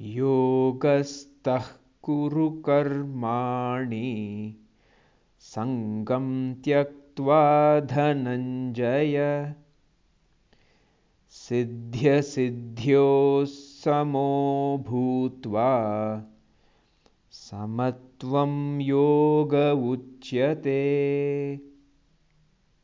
योगस्तः कुरु कर्माणि। सङ्गं त्यक्त्वा धनञ्जय। सिद्ध्यसिद्ध्योः समो भूत्वा समत्वं योग उच्यते।